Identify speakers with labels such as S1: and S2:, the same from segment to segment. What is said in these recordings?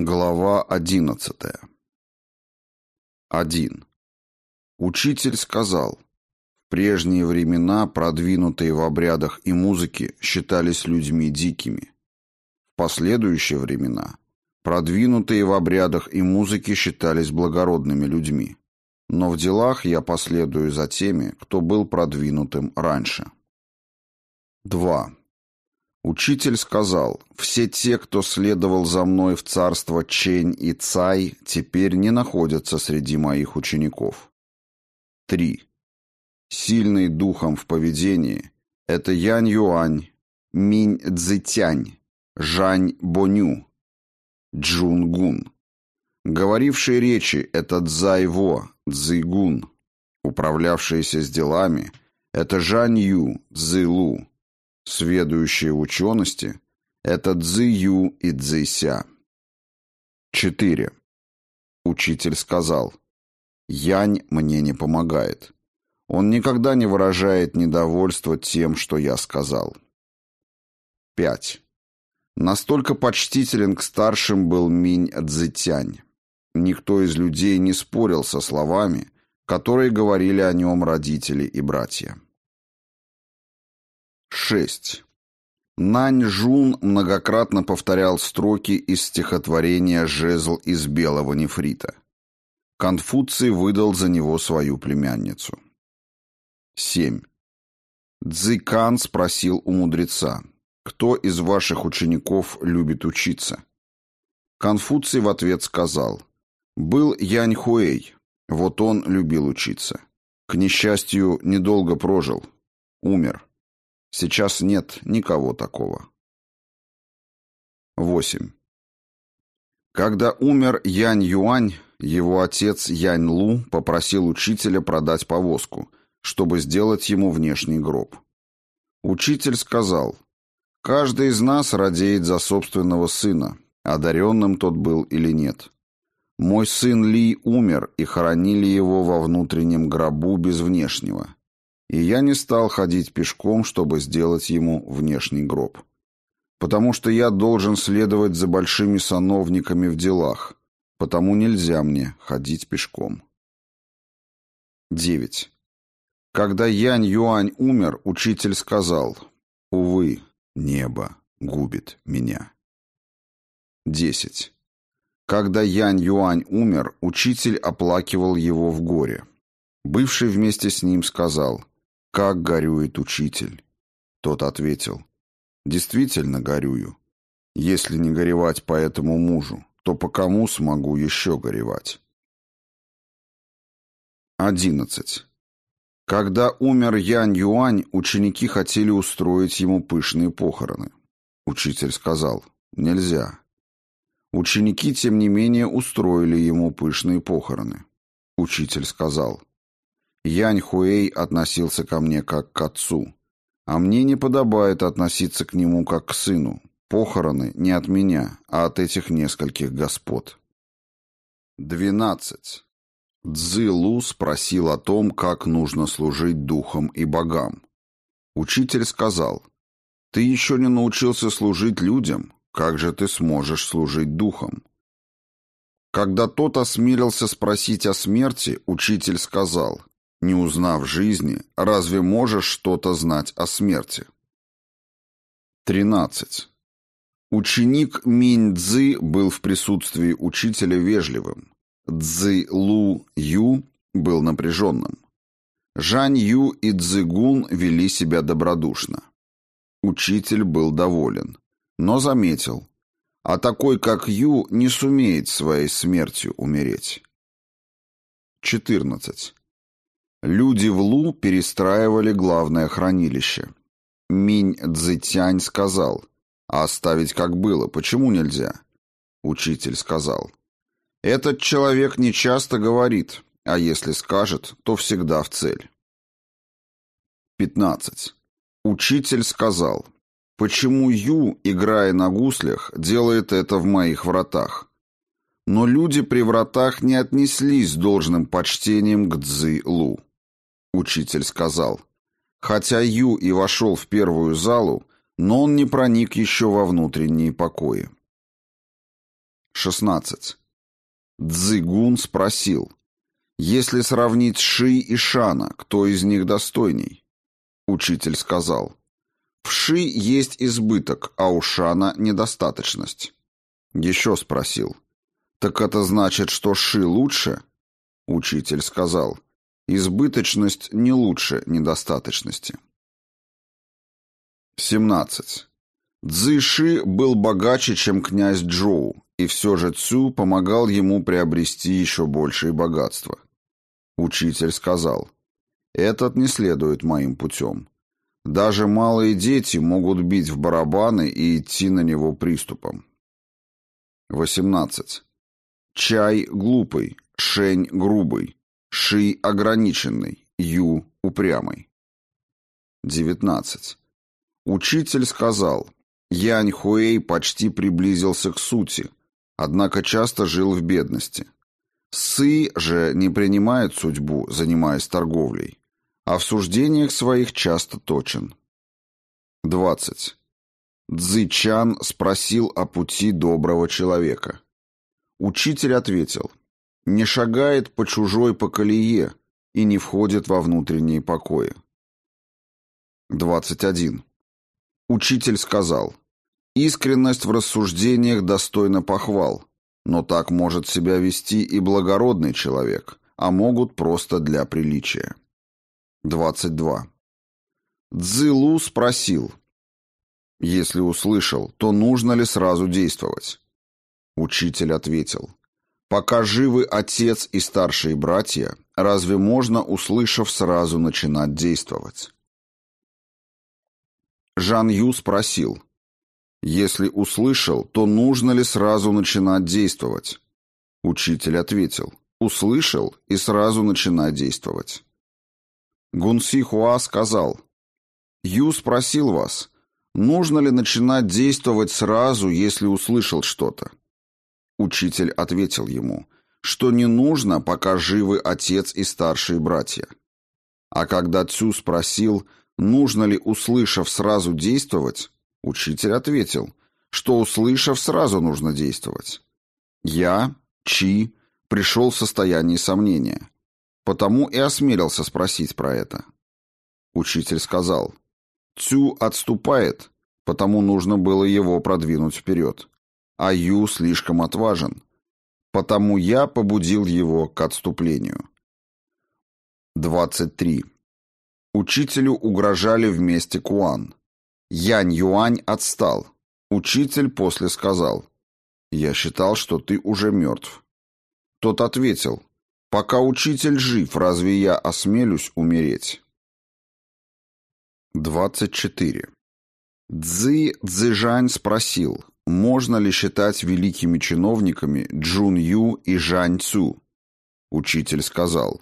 S1: Глава одиннадцатая. Один. Учитель сказал, в прежние времена продвинутые в обрядах и музыке считались людьми дикими. В последующие времена продвинутые в обрядах и музыке считались благородными людьми. Но в делах я последую за теми, кто был продвинутым раньше. 2. Учитель сказал, все те, кто следовал за мной в царство Чень и Цай, теперь не находятся среди моих учеников. 3. Сильный духом в поведении – это Янь Юань, Минь Цзитянь, Жань Боню, Джун Гун. Говорившие речи – это Цзай Во, Цзыгун. Управлявшиеся с делами – это Жань Ю, Цзылу. Сведущие учености – это Цзы и Цзыся. 4. Учитель сказал, «Янь мне не помогает. Он никогда не выражает недовольства тем, что я сказал». 5. Настолько почтителен к старшим был Минь Цзитянь. Никто из людей не спорил со словами, которые говорили о нем родители и братья. 6. Нань Жун многократно повторял строки из стихотворения «Жезл из белого нефрита». Конфуций выдал за него свою племянницу. 7. Цзикан спросил у мудреца, «Кто из ваших учеников любит учиться?» Конфуций в ответ сказал, «Был Янь Хуэй, вот он любил учиться. К несчастью, недолго прожил, умер». Сейчас нет никого такого. 8. Когда умер Янь Юань, его отец Янь Лу попросил учителя продать повозку, чтобы сделать ему внешний гроб. Учитель сказал, «Каждый из нас радеет за собственного сына, одаренным тот был или нет. Мой сын Ли умер, и хоронили его во внутреннем гробу без внешнего и я не стал ходить пешком, чтобы сделать ему внешний гроб. Потому что я должен следовать за большими сановниками в делах, потому нельзя мне ходить пешком. 9. Когда Янь Юань умер, учитель сказал, «Увы, небо губит меня». 10. Когда Янь Юань умер, учитель оплакивал его в горе. Бывший вместе с ним сказал, как горюет учитель? Тот ответил. Действительно горюю. Если не горевать по этому мужу, то по кому смогу еще горевать? 11. Когда умер Янь Юань, ученики хотели устроить ему пышные похороны. Учитель сказал, нельзя. Ученики, тем не менее, устроили ему пышные похороны. Учитель сказал, Янь Хуэй относился ко мне как к отцу, а мне не подобает относиться к нему как к сыну. Похороны не от меня, а от этих нескольких господ. 12. Цзы спросил о том, как нужно служить духам и богам. Учитель сказал, «Ты еще не научился служить людям, как же ты сможешь служить духам?» Когда тот осмелился спросить о смерти, учитель сказал, не узнав жизни, разве можешь что-то знать о смерти? 13. Ученик Минь Цзы был в присутствии учителя вежливым. Цзы Лу Ю был напряженным. Жань Ю и Цзы Гун вели себя добродушно. Учитель был доволен, но заметил, а такой, как Ю, не сумеет своей смертью умереть. 14. Люди в Лу перестраивали главное хранилище. Минь Цзитянь сказал, «А оставить как было, почему нельзя?» Учитель сказал, «Этот человек не часто говорит, а если скажет, то всегда в цель». 15. Учитель сказал, «Почему Ю, играя на гуслях, делает это в моих вратах?» Но люди при вратах не отнеслись должным почтением к Цзы Лу. Учитель сказал. Хотя Ю и вошел в первую залу, но он не проник еще во внутренние покои. 16. Цзыгун спросил, если сравнить Ши и Шана, кто из них достойней? Учитель сказал, в Ши есть избыток, а у Шана недостаточность. Еще спросил, так это значит, что Ши лучше? Учитель сказал, избыточность не лучше недостаточности. 17. Цзыши был богаче, чем князь Джоу, и все же Цю помогал ему приобрести еще большее богатство. Учитель сказал, «Этот не следует моим путем. Даже малые дети могут бить в барабаны и идти на него приступом». 18. Чай глупый, Шень грубый, Ши ограниченный, Ю упрямый. 19. Учитель сказал, Янь Хуэй почти приблизился к сути, однако часто жил в бедности. Сы же не принимает судьбу, занимаясь торговлей, а в суждениях своих часто точен. 20. Цзычан спросил о пути доброго человека. Учитель ответил, не шагает по чужой по колее и не входит во внутренние покои. 21. Учитель сказал, «Искренность в рассуждениях достойна похвал, но так может себя вести и благородный человек, а могут просто для приличия». 22. Цзилу спросил, «Если услышал, то нужно ли сразу действовать?» Учитель ответил, «Пока живы отец и старшие братья, разве можно, услышав, сразу начинать действовать?» Жан Ю спросил, «Если услышал, то нужно ли сразу начинать действовать?» Учитель ответил, «Услышал и сразу начинать действовать». Гунси Хуа сказал, «Ю спросил вас, нужно ли начинать действовать сразу, если услышал что-то?» Учитель ответил ему, что не нужно, пока живы отец и старшие братья. А когда Цю спросил, Нужно ли, услышав, сразу действовать? Учитель ответил, что, услышав, сразу нужно действовать. Я, Чи, пришел в состоянии сомнения. Потому и осмелился спросить про это. Учитель сказал, Цю отступает, потому нужно было его продвинуть вперед. А Ю слишком отважен, потому я побудил его к отступлению. 23. Учителю угрожали вместе Куан. Янь Юань отстал. Учитель после сказал, «Я считал, что ты уже мертв». Тот ответил, «Пока учитель жив, разве я осмелюсь умереть?» 24. Цзи Цзэжань спросил, можно ли считать великими чиновниками Джун Ю и Жань Цю. Учитель сказал,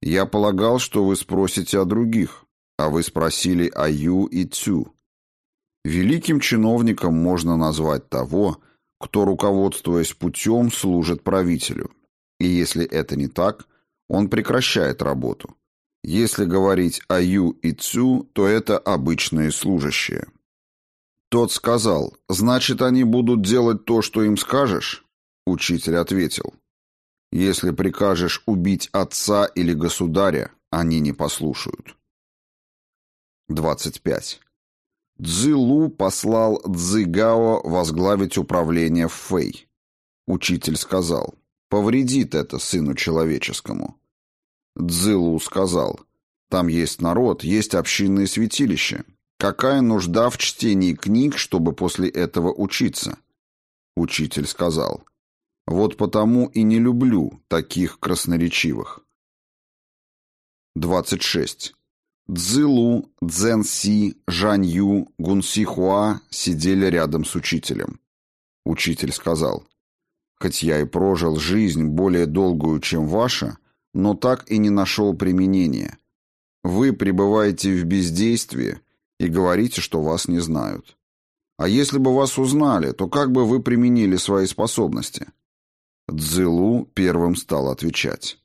S1: я полагал, что вы спросите о других, а вы спросили о Ю и Цю. Великим чиновником можно назвать того, кто, руководствуясь путем, служит правителю. И если это не так, он прекращает работу. Если говорить о Ю и Цю, то это обычные служащие. Тот сказал, значит, они будут делать то, что им скажешь? Учитель ответил, если прикажешь убить отца или государя, они не послушают. 25. Цзилу послал Цзигао возглавить управление в Фэй. Учитель сказал, повредит это сыну человеческому. Цзилу сказал, там есть народ, есть общинные святилища. Какая нужда в чтении книг, чтобы после этого учиться? Учитель сказал, вот потому и не люблю таких красноречивых. 26. Цзилу, Цзэнси, Жанью, Гунсихуа сидели рядом с учителем. Учитель сказал, «Хоть я и прожил жизнь более долгую, чем ваша, но так и не нашел применения. Вы пребываете в бездействии и говорите, что вас не знают. А если бы вас узнали, то как бы вы применили свои способности?» Цзилу первым стал отвечать.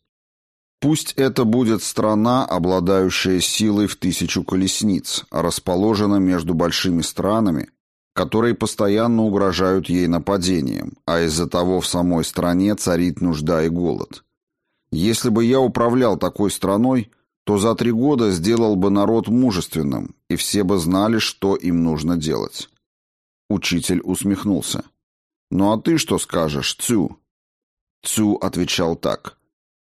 S1: Пусть это будет страна, обладающая силой в тысячу колесниц, расположена между большими странами, которые постоянно угрожают ей нападением, а из-за того в самой стране царит нужда и голод. Если бы я управлял такой страной, то за три года сделал бы народ мужественным, и все бы знали, что им нужно делать. Учитель усмехнулся. «Ну а ты что скажешь, Цю?» Цю отвечал так.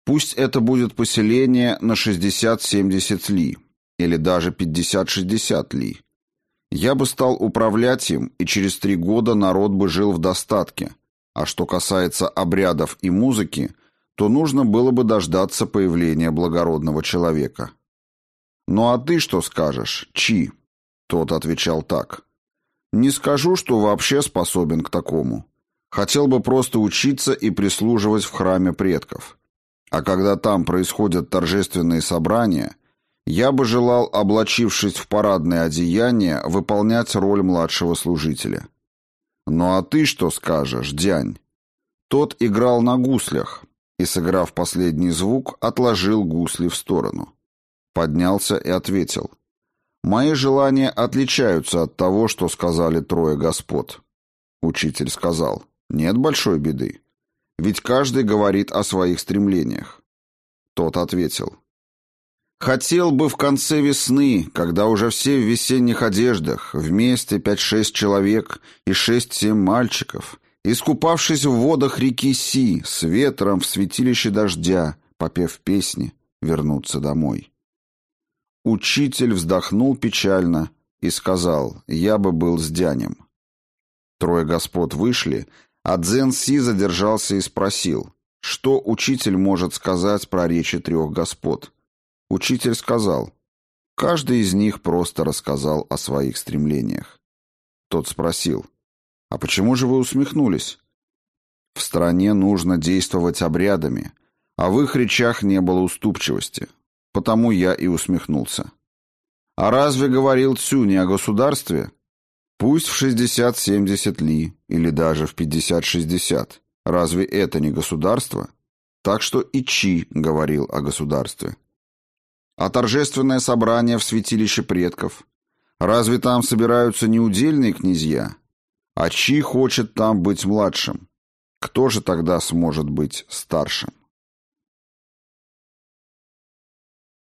S1: «Пусть это будет поселение на 60-70 ли, или даже 50-60 ли. Я бы стал управлять им, и через три года народ бы жил в достатке. А что касается обрядов и музыки, то нужно было бы дождаться появления благородного человека. «Ну а ты что скажешь, Чи?» Тот отвечал так. «Не скажу, что вообще способен к такому. Хотел бы просто учиться и прислуживать в храме предков. А когда там происходят торжественные собрания, я бы желал, облачившись в парадное одеяние, выполнять роль младшего служителя. Ну а ты что скажешь, дянь? Тот играл на гуслях и, сыграв последний звук, отложил гусли в сторону. Поднялся и ответил. «Мои желания отличаются от того, что сказали трое господ». Учитель сказал. «Нет большой беды. Ведь каждый говорит о своих стремлениях». Тот ответил. Хотел бы в конце весны, когда уже все в весенних одеждах, вместе пять-шесть человек и шесть-семь мальчиков, искупавшись в водах реки Си, с ветром в святилище дождя, попев песни, вернуться домой. Учитель вздохнул печально и сказал, я бы был с дянем. Трое господ вышли, а Дзен Си задержался и спросил, что учитель может сказать про речи трех господ. Учитель сказал, каждый из них просто рассказал о своих стремлениях. Тот спросил, а почему же вы усмехнулись? В стране нужно действовать обрядами, а в их речах не было уступчивости, потому я и усмехнулся. А разве говорил Цю не о государстве? Пусть в 60-70 ли, или даже в 50-60. Разве это не государство? Так что и Чи говорил о государстве. А торжественное собрание в святилище предков? Разве там собираются неудельные князья? А чьи хочет там быть младшим? Кто же тогда сможет быть старшим?